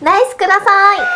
ナイスください。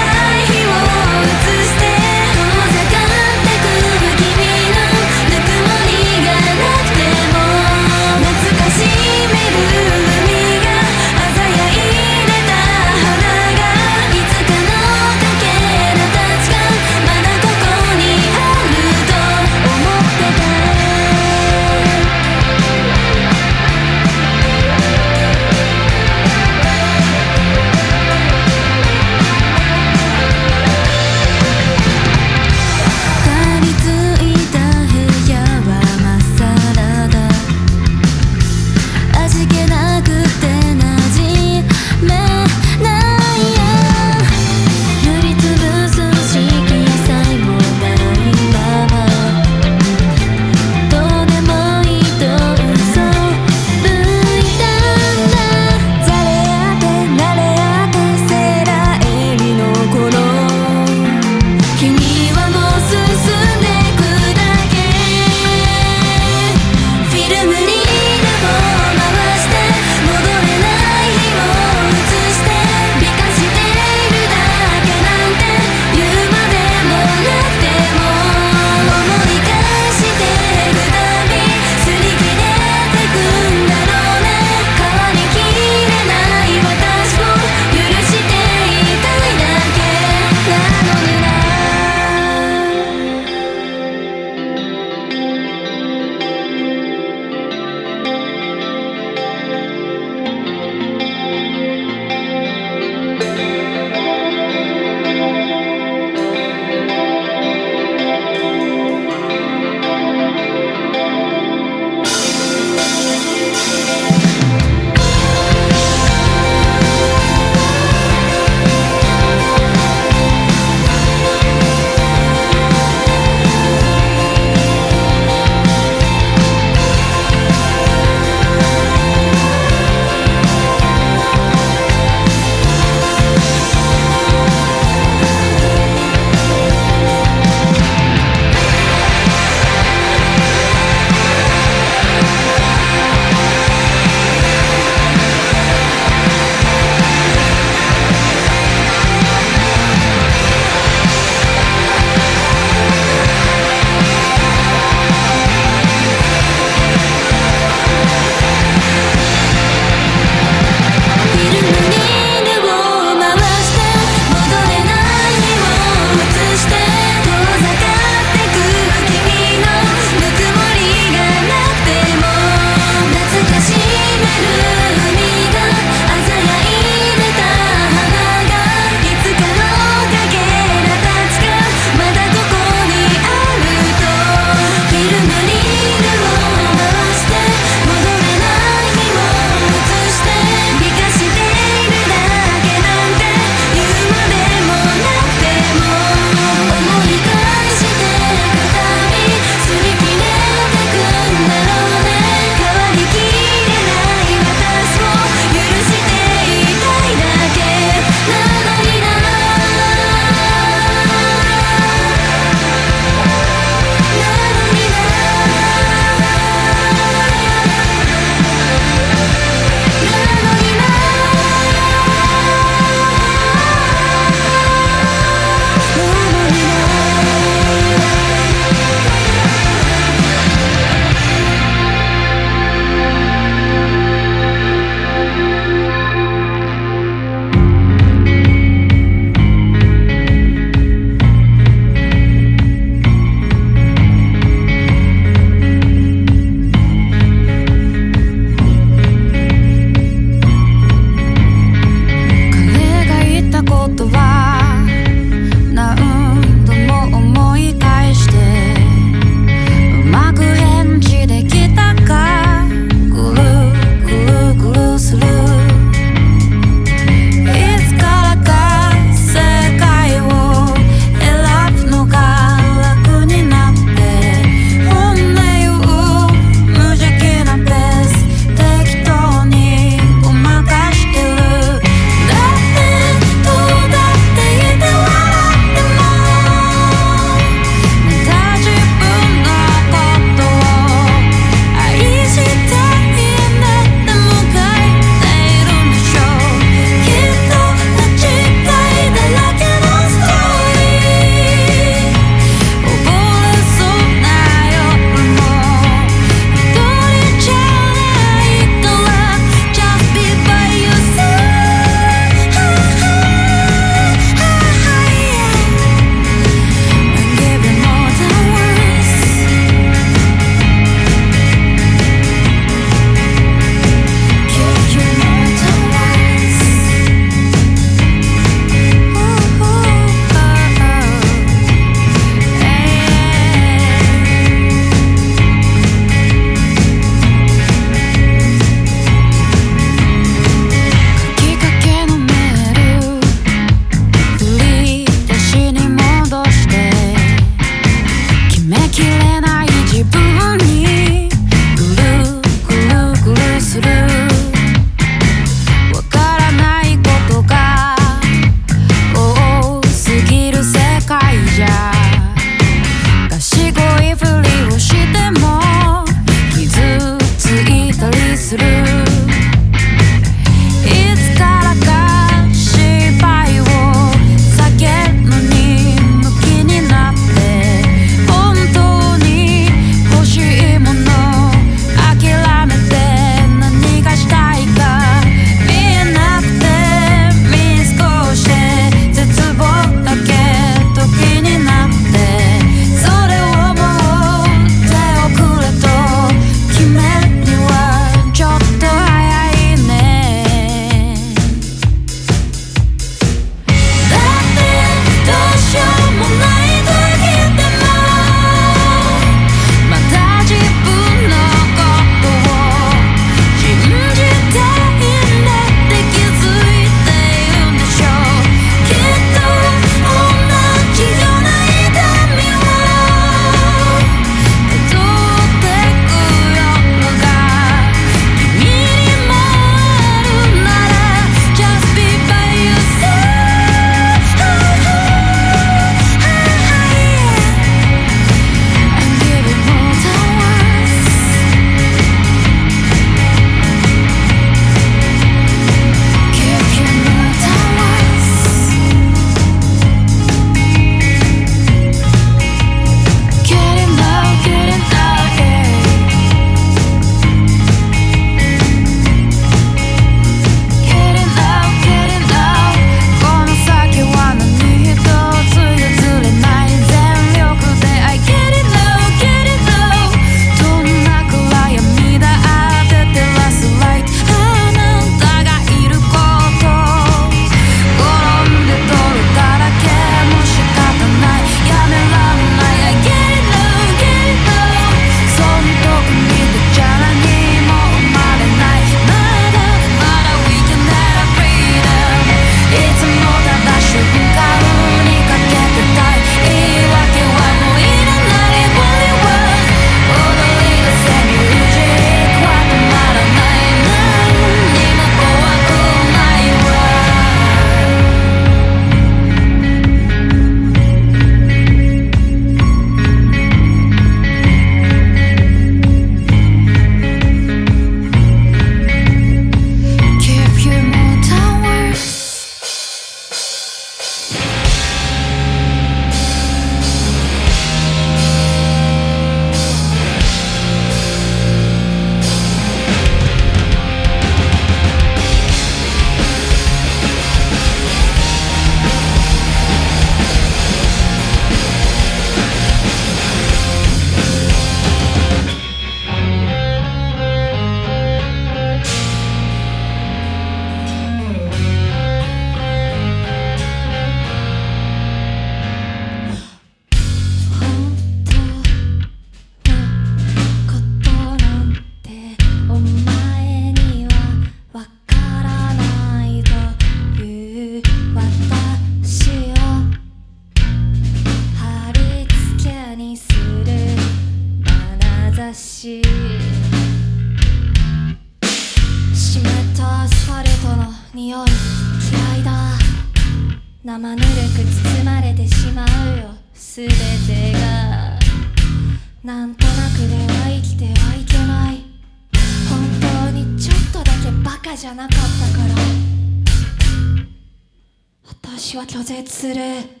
拒絶する。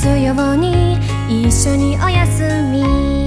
すように。一緒におやすみ。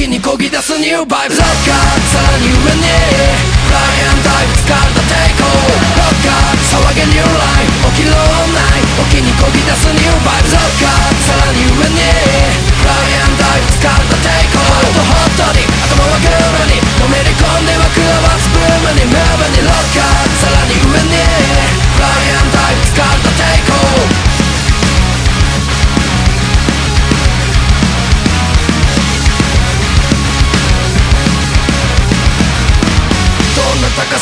気にこぎ出すニューバイブ。ロッカーさらに上に。フライアンダイブ疲れた抵抗。ロッカー騒げニューライン起きろない。起きにこぎ出すニューバイブ。ロッカーさらに上に。フライアンダイブ疲れた抵抗。ハットホットに。頭はグーに。のめり込んではクラバスブームに。ムーブに。ロッカーさらに上に。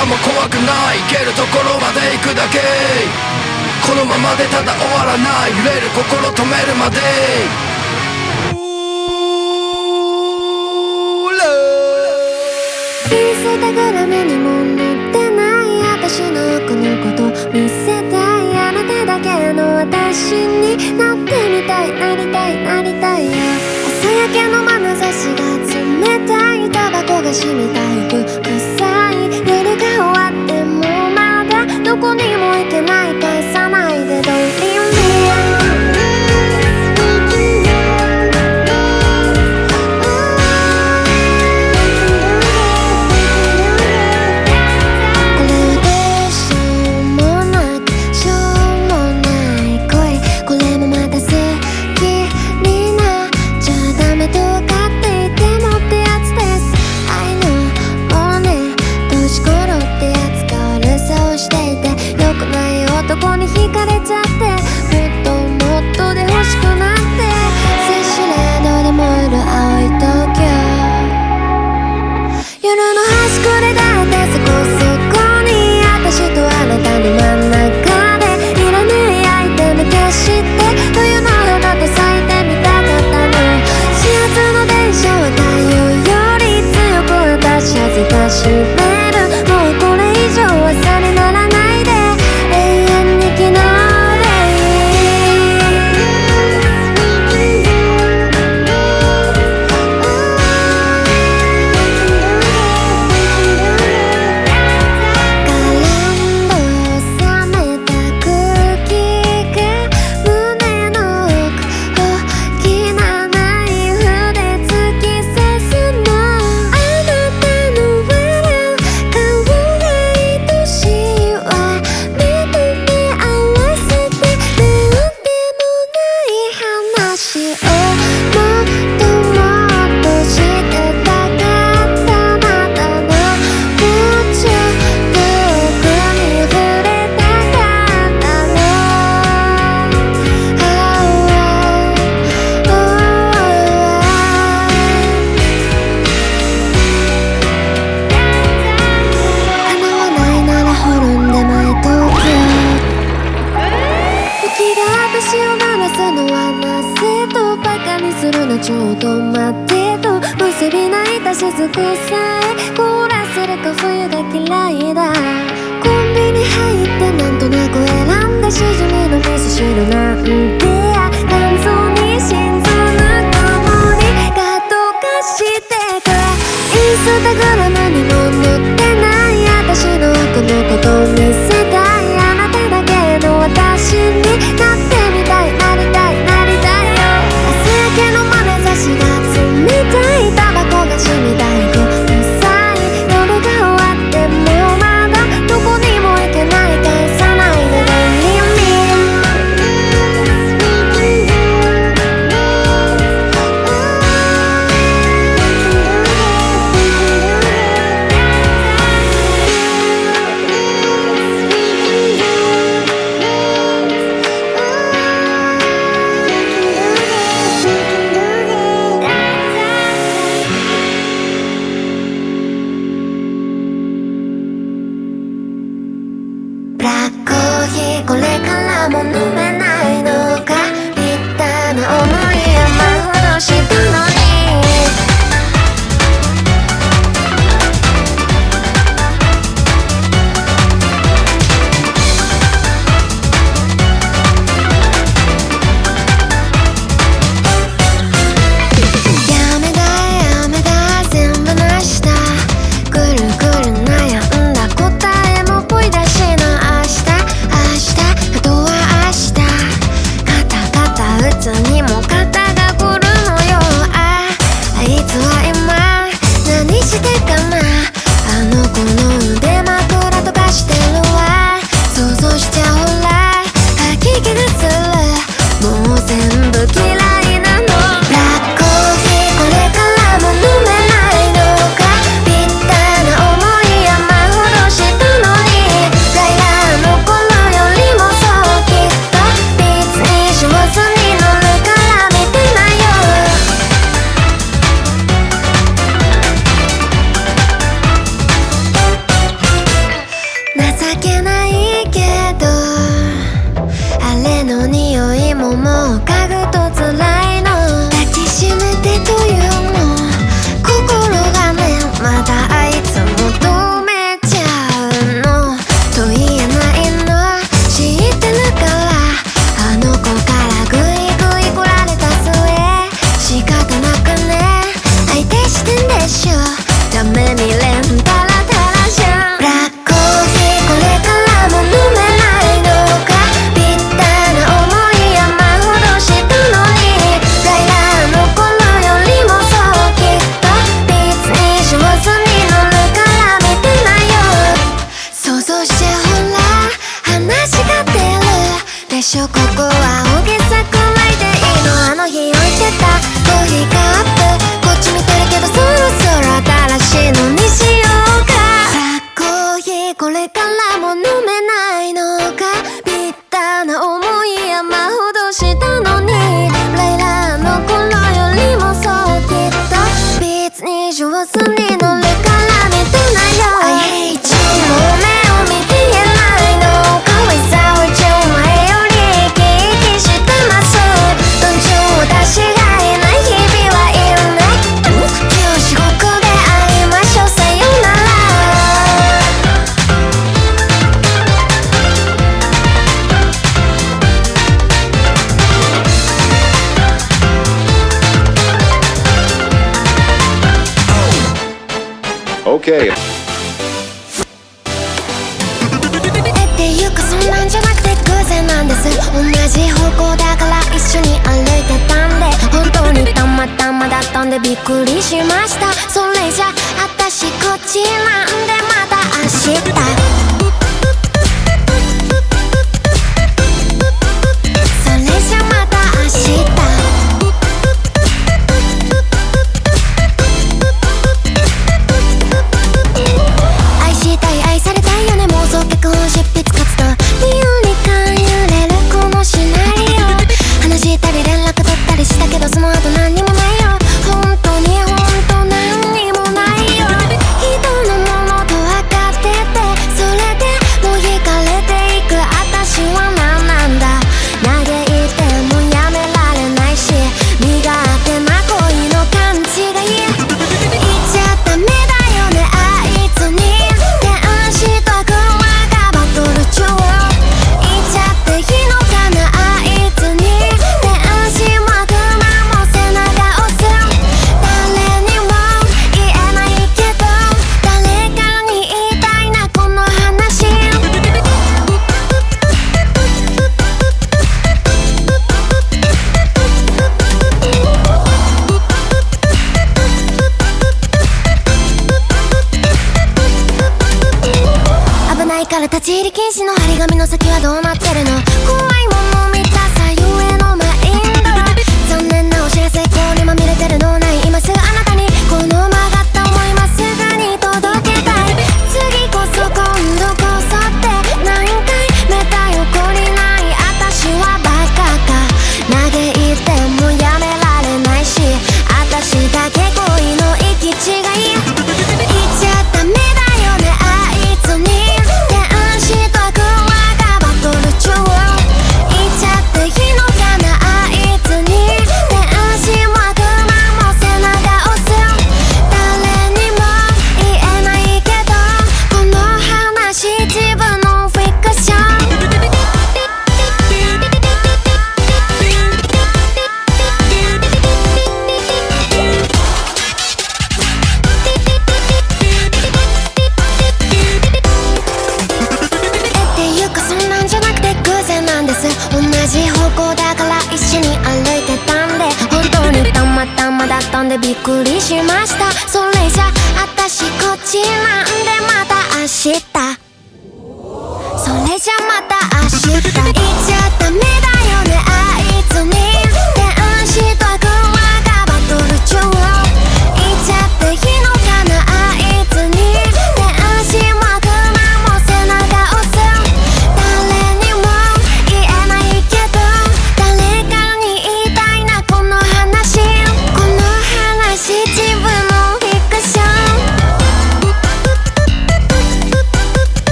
さも怖くない。けるところまで行くだけ。このままでただ終わらない。揺れる心止めるまで。見せたがら目にも乗ってない私のこのこと見せたいあなただけの私になってみたいなりたいなりたい朝焼けの眼差しが冷たい。タバコが染みたい。こにも行けない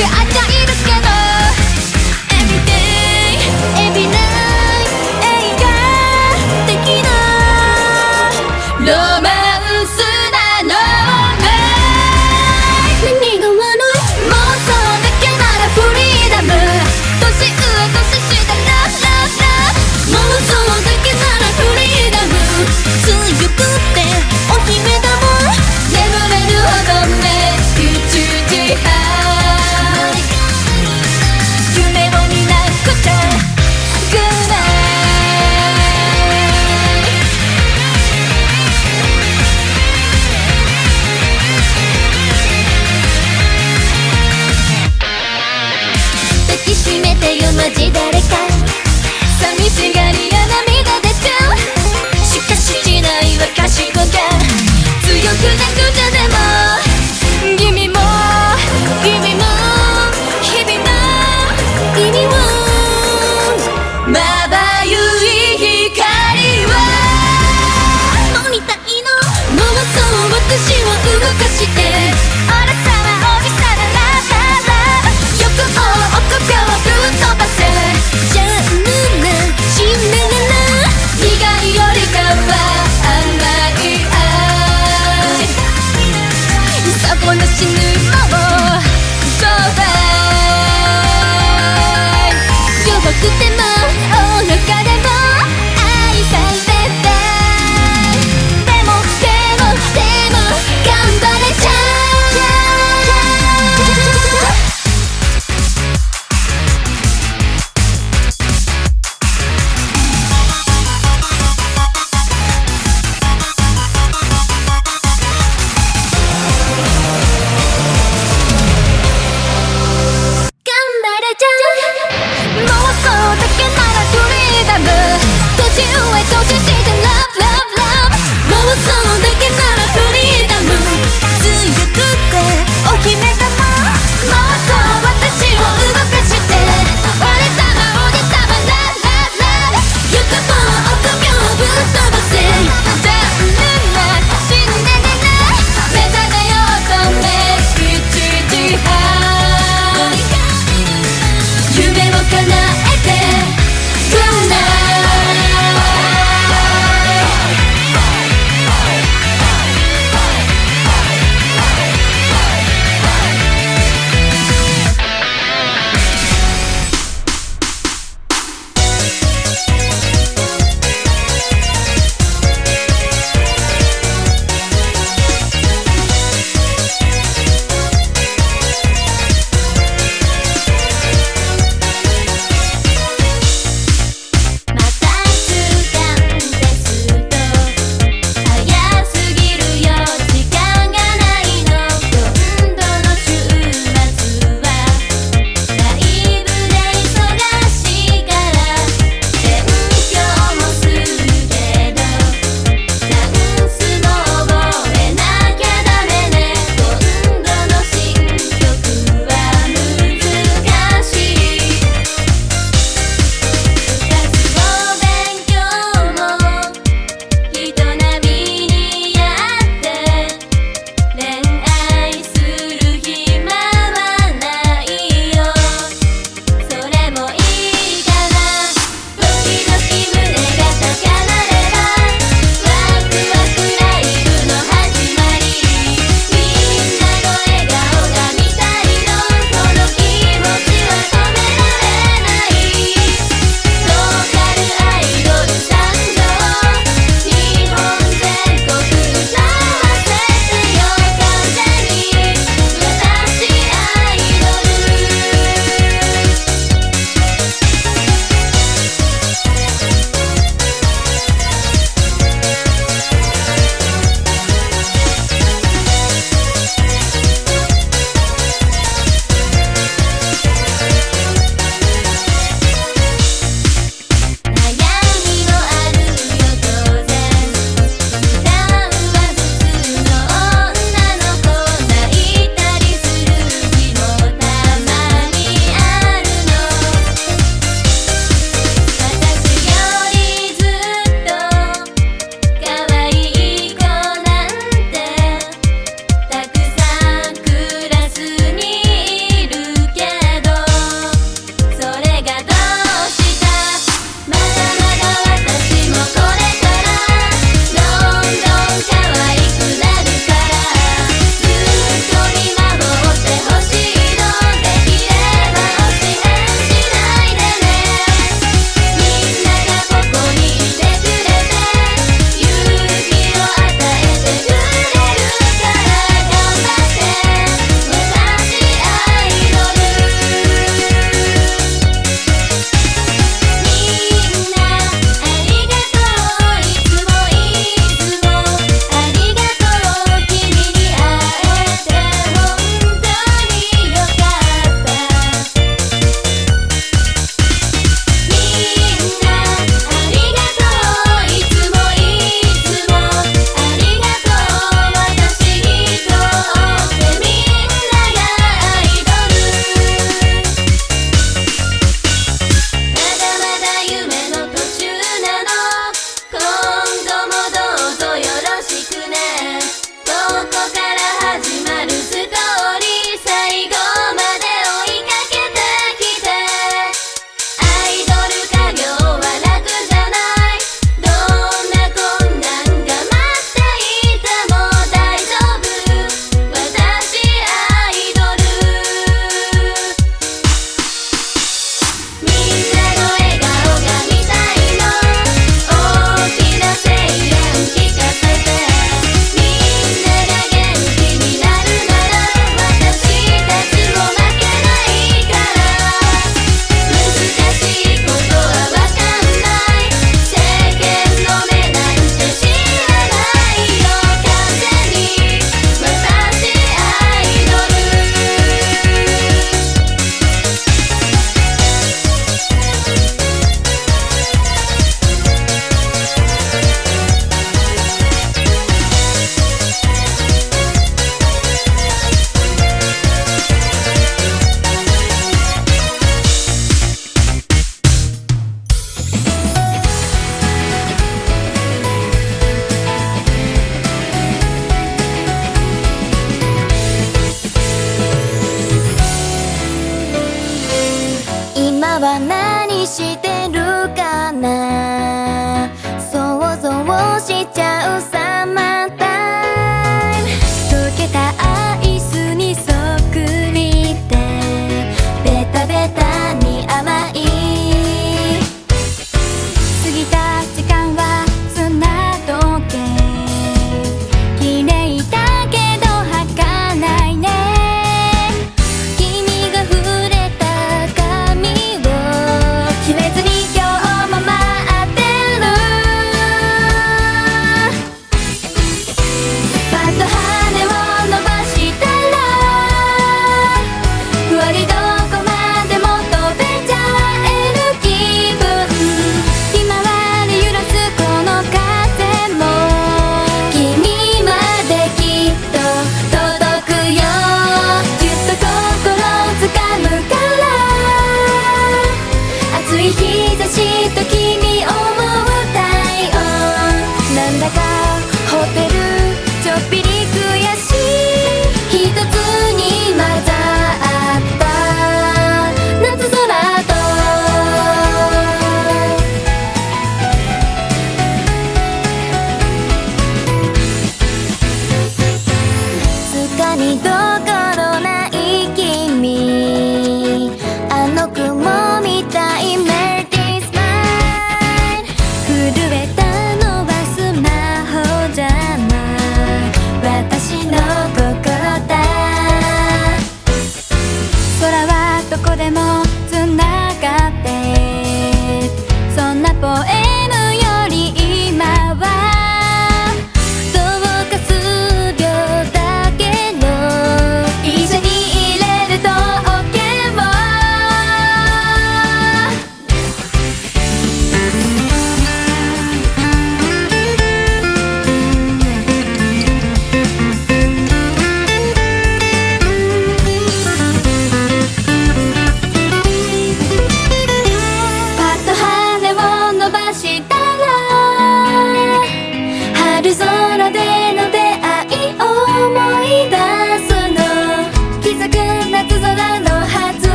分かっちゃい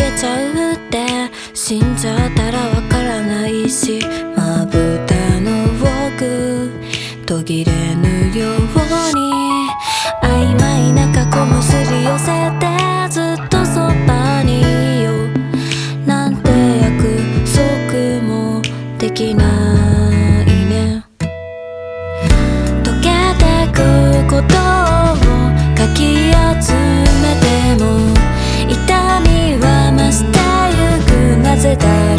えちゃうって。死んじゃったらわからないし。まぶたの奥。途切れぬように。曖昧な過去もすり寄せて。ずっとそうくな